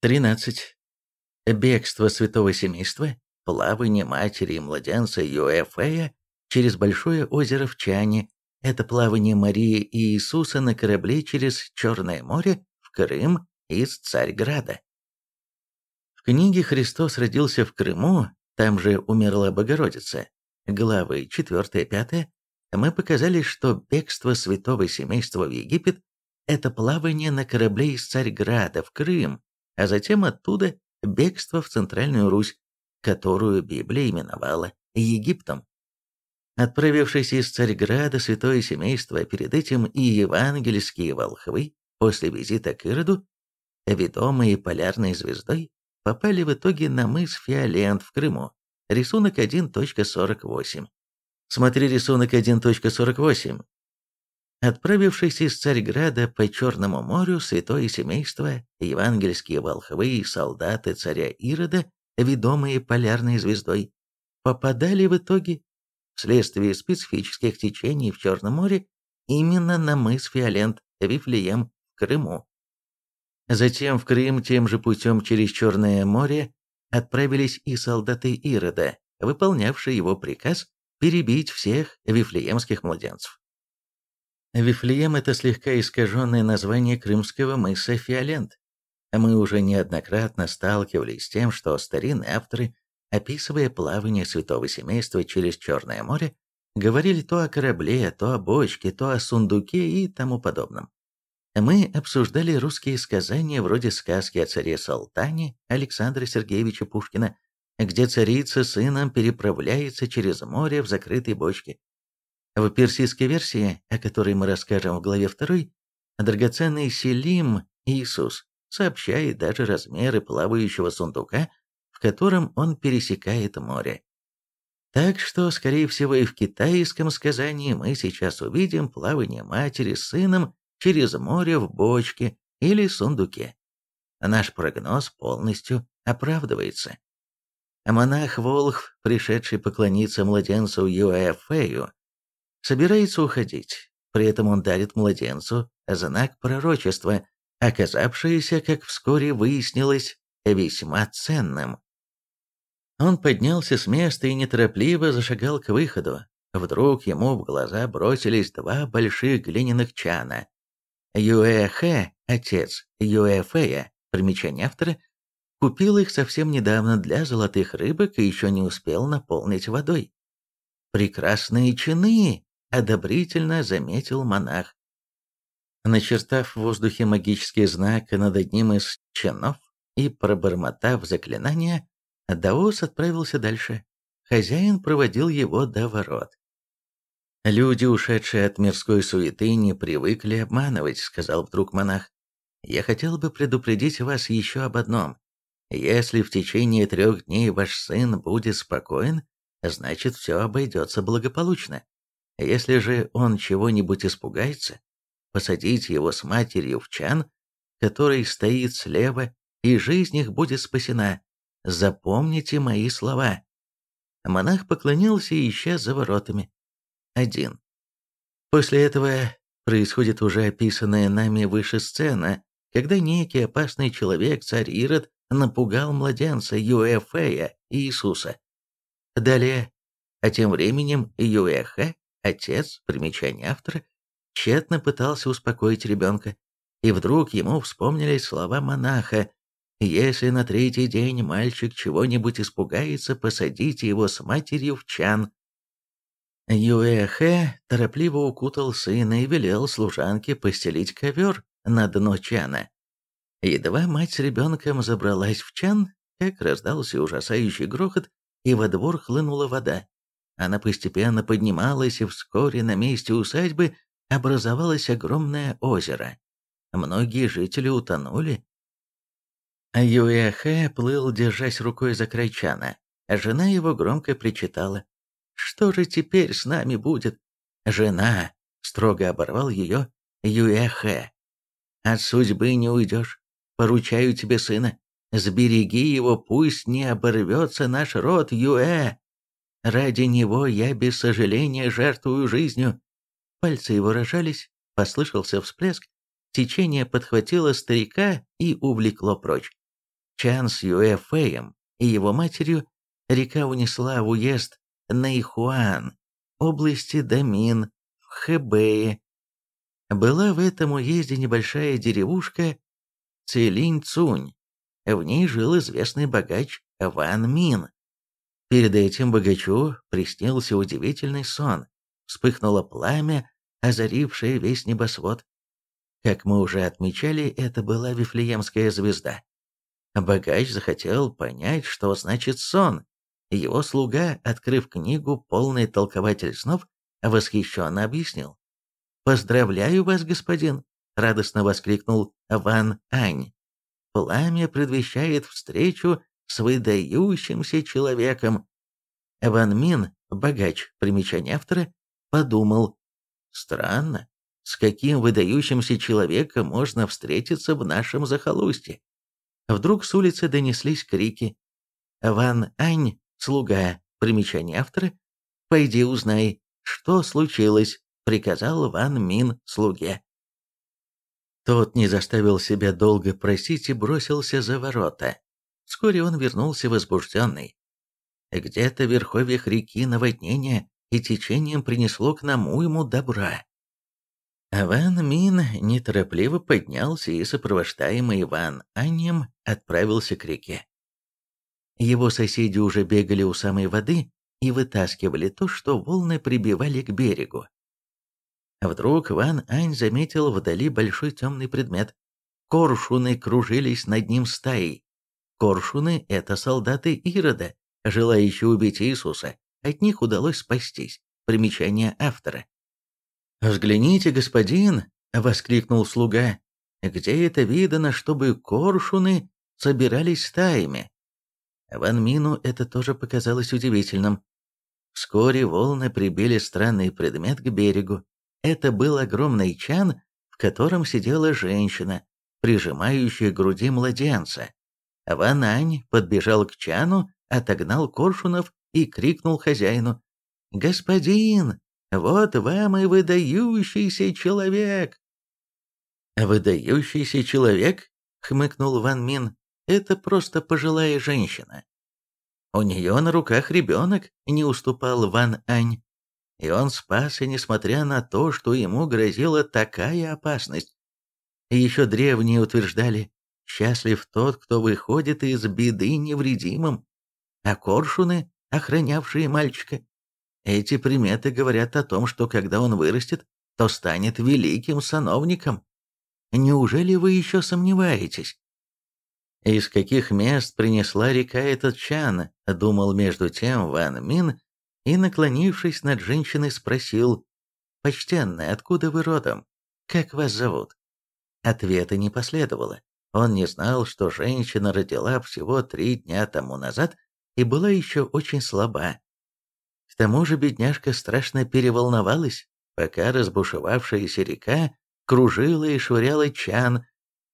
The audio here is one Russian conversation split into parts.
13. Бегство святого семейства, плавание матери и младенца Юэфея через большое озеро в Чане, это плавание Марии и Иисуса на корабле через Черное море в Крым из Царьграда. В книге «Христос родился в Крыму», там же умерла Богородица, главы 4-5, мы показали, что бегство святого семейства в Египет – это плавание на корабле из Царьграда в Крым, а затем оттуда бегство в Центральную Русь, которую Библия именовала Египтом. Отправившись из Царьграда святое семейство, перед этим и евангельские волхвы, после визита к Ироду, ведомые полярной звездой, попали в итоге на мыс Фиолент в Крыму, рисунок 1.48. Смотри рисунок 1.48. Отправившись из Царьграда по Черному морю, святое семейство, евангельские волхвы и солдаты царя Ирода, ведомые полярной звездой, попадали в итоге вследствие специфических течений в Черном море именно на мыс Фиолент, Вифлеем, Крыму. Затем в Крым тем же путем через Черное море отправились и солдаты Ирода, выполнявшие его приказ перебить всех вифлеемских младенцев. Вифлеем – это слегка искаженное название крымского мыса Фиолент. Мы уже неоднократно сталкивались с тем, что старинные авторы описывая плавание святого семейства через Черное море, говорили то о корабле, то о бочке, то о сундуке и тому подобном. Мы обсуждали русские сказания вроде сказки о царе Салтане Александра Сергеевича Пушкина, где царица с сыном переправляется через море в закрытой бочке. В персидской версии, о которой мы расскажем в главе 2, драгоценный Селим Иисус сообщает даже размеры плавающего сундука в котором он пересекает море. Так что, скорее всего, и в китайском сказании мы сейчас увидим плавание матери с сыном через море в бочке или сундуке. Наш прогноз полностью оправдывается. Монах Волхв, пришедший поклониться младенцу Юэфею, собирается уходить. При этом он дарит младенцу знак пророчества, оказавшийся, как вскоре выяснилось, весьма ценным. Он поднялся с места и неторопливо зашагал к выходу. Вдруг ему в глаза бросились два больших глиняных чана. Юэхэ, отец Юэфэя, примечание автора, купил их совсем недавно для золотых рыбок и еще не успел наполнить водой. «Прекрасные чины!» — одобрительно заметил монах. Начертав в воздухе магический знак над одним из чинов и пробормотав заклинание, Даос отправился дальше. Хозяин проводил его до ворот. «Люди, ушедшие от мирской суеты, не привыкли обманывать», — сказал вдруг монах. «Я хотел бы предупредить вас еще об одном. Если в течение трех дней ваш сын будет спокоен, значит, все обойдется благополучно. Если же он чего-нибудь испугается, посадите его с матерью в чан, который стоит слева, и жизнь их будет спасена, Запомните мои слова. Монах поклонился и исчез за воротами. Один. После этого происходит уже описанная нами выше сцена, когда некий опасный человек, царь Ирод, напугал младенца Юэфея Иисуса. Далее, а тем временем Юэхэ, отец, примечание автора, тщетно пытался успокоить ребенка, и вдруг ему вспомнились слова монаха, если на третий день мальчик чего-нибудь испугается, посадите его с матерью в чан. Юэхэ торопливо укутал сына и велел служанке постелить ковер на дно чана. Едва мать с ребенком забралась в чан, как раздался ужасающий грохот, и во двор хлынула вода. Она постепенно поднималась, и вскоре на месте усадьбы образовалось огромное озеро. Многие жители утонули, а Юэхэ плыл, держась рукой за край чана, а жена его громко причитала. «Что же теперь с нами будет?» «Жена!» — строго оборвал ее Юэхэ. «От судьбы не уйдешь. Поручаю тебе сына. Сбереги его, пусть не оборвется наш род, Юэ. Ради него я без сожаления жертвую жизнью». Пальцы его рожались, послышался всплеск, течение подхватило старика и увлекло прочь. чан с Юэфэем и его матерью, река унесла в уезд Найхуан, области Дамин, в Хэбэе. Была в этом уезде небольшая деревушка Целинь-Цунь. В ней жил известный богач Ван Мин. Перед этим богачу приснился удивительный сон. Вспыхнуло пламя, озарившее весь небосвод. Как мы уже отмечали, это была Вифлеемская звезда. Богач захотел понять, что значит сон. Его слуга, открыв книгу «Полный толкователь снов», восхищенно объяснил. «Поздравляю вас, господин!» — радостно воскликнул Ван Ань. «Пламя предвещает встречу с выдающимся человеком». Ван Мин, богач, примечание автора, подумал. «Странно, с каким выдающимся человеком можно встретиться в нашем захолустье?» Вдруг с улицы донеслись крики. «Ван Ань, слуга, примечание автора, пойди узнай, что случилось», приказал Ван Мин слуге. Тот не заставил себя долго просить и бросился за ворота. Вскоре он вернулся возбужденный. Где-то в верховьях реки наводнение и течением принесло к нам уйму добра. Ван Мин неторопливо поднялся и, сопровождаемый Ван Анем, отправился к реке. Его соседи уже бегали у самой воды и вытаскивали то, что волны прибивали к берегу. Вдруг Ван Ань заметил вдали большой темный предмет. Коршуны кружились над ним стаей. Коршуны — это солдаты Ирода, желающие убить Иисуса. От них удалось спастись. Примечание автора. «Взгляните, господин!» — воскликнул слуга. «Где это видано, чтобы коршуны собирались стаями?» Ван Мину это тоже показалось удивительным. Вскоре волны прибили странный предмет к берегу. Это был огромный чан, в котором сидела женщина, прижимающая к груди младенца. Ван Ань подбежал к чану, отогнал коршунов и крикнул хозяину. «Господин, вот вам и выдающийся человек!» «Выдающийся человек?» — хмыкнул Ван Мин. «Это просто пожилая женщина». У нее на руках ребенок, не уступал Ван Ань. И он спасся, несмотря на то, что ему грозила такая опасность. Еще древние утверждали, счастлив тот, кто выходит из беды невредимым. А коршуны, охранявшие мальчика, эти приметы говорят о том, что когда он вырастет, то станет великим сановником. Неужели вы еще сомневаетесь? Из каких мест принесла река этот чан, думал между тем Ван Мин и, наклонившись над женщиной, спросил, «Почтенная, откуда вы родом? Как вас зовут?» Ответа не последовало. Он не знал, что женщина родила всего три дня тому назад и была еще очень слаба тому же бедняжка страшно переволновалась, пока разбушевавшаяся река кружила и швыряла чан,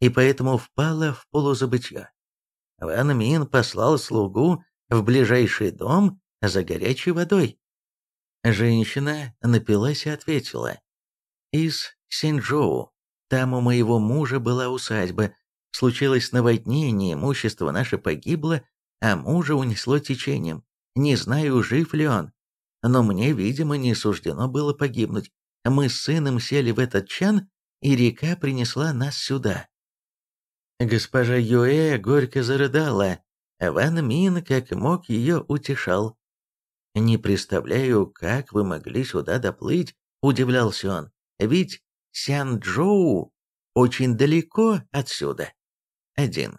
и поэтому впала в полузабытье. Ван Мин послал слугу в ближайший дом за горячей водой. Женщина напилась и ответила. «Из Синьчжоу. Там у моего мужа была усадьба. Случилось наводнение, имущество наше погибло, а мужа унесло течением. Не знаю, жив ли он но мне, видимо, не суждено было погибнуть. Мы с сыном сели в этот чан, и река принесла нас сюда. Госпожа Юэ горько зарыдала. Ван Мин как мог ее утешал. «Не представляю, как вы могли сюда доплыть», — удивлялся он. «Ведь Сян-Джоу очень далеко отсюда». Один.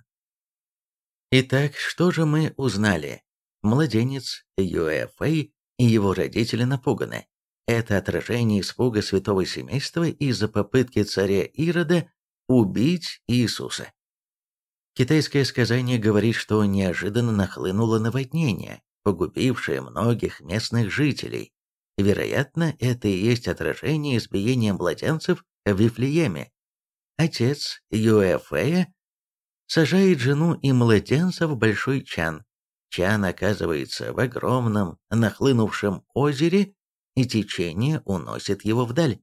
Итак, что же мы узнали? Младенец Фэй и его родители напуганы. Это отражение испуга святого семейства из-за попытки царя Ирода убить Иисуса. Китайское сказание говорит, что неожиданно нахлынуло наводнение, погубившее многих местных жителей. Вероятно, это и есть отражение избиения младенцев в Вифлееме. Отец Юэфея сажает жену и младенца в большой чан, Чан оказывается в огромном нахлынувшем озере, и течение уносит его вдаль.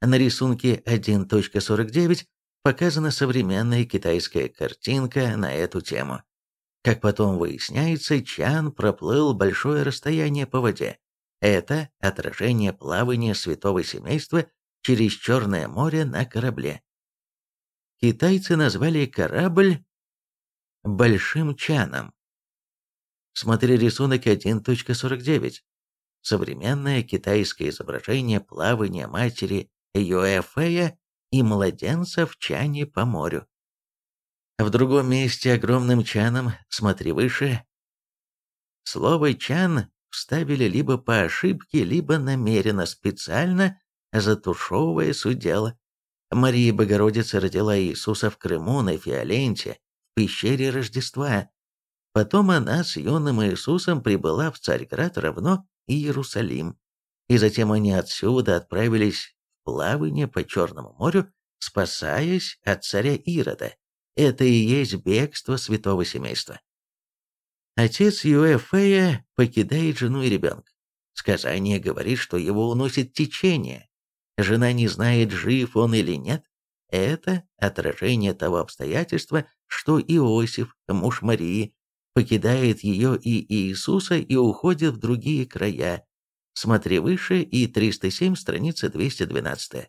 На рисунке 1.49 показана современная китайская картинка на эту тему. Как потом выясняется, Чан проплыл большое расстояние по воде. Это отражение плавания святого семейства через Черное море на корабле. Китайцы назвали корабль Большим Чаном. Смотри рисунок 1.49. Современное китайское изображение плавания матери Юэфэя и младенца в чане по морю. В другом месте огромным чаном, смотри выше, слово «чан» вставили либо по ошибке, либо намеренно, специально затушевывая суть дела. Мария Богородица родила Иисуса в Крыму на Фиоленте, в пещере Рождества. Потом она с юным Иисусом прибыла в Царьград равно Иерусалим. И затем они отсюда отправились в плавание по Черному морю, спасаясь от царя Ирода. Это и есть бегство святого семейства. Отец Юэфея покидает жену и ребенка. Сказание говорит, что его уносит течение. Жена не знает, жив он или нет. Это отражение того обстоятельства, что Иосиф, муж Марии, покидает ее и Иисуса и уходит в другие края. Смотри выше и 307, страница 212.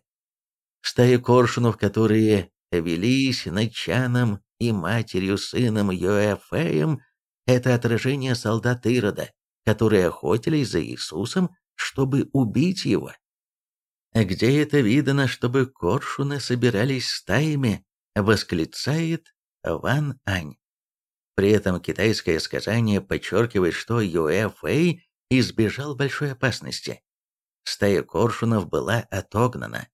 Стая коршунов, которые велись над Чаном и матерью сыном Йоэфеем, это отражение солдат Ирода, которые охотились за Иисусом, чтобы убить его. Где это видано, чтобы коршуны собирались стаями, восклицает Ван Ань. При этом китайское сказание подчеркивает, что Юэ Фэй избежал большой опасности. Стая коршунов была отогнана.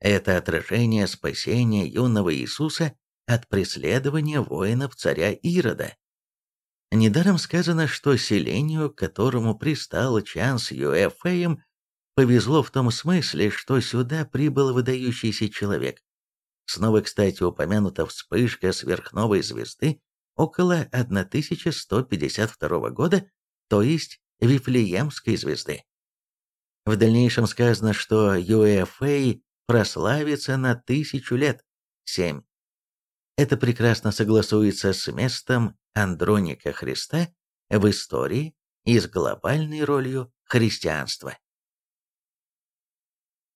Это отражение спасения юного Иисуса от преследования воинов царя Ирода. Недаром сказано, что селению, которому пристал Чан с Юэфеем, повезло в том смысле, что сюда прибыл выдающийся человек. Снова, кстати, упомянута вспышка сверхновой звезды около 1152 года, то есть Вифлеемской звезды. В дальнейшем сказано, что Юэфэй прославится на тысячу лет. 7. Это прекрасно согласуется с местом Андроника Христа в истории и с глобальной ролью христианства.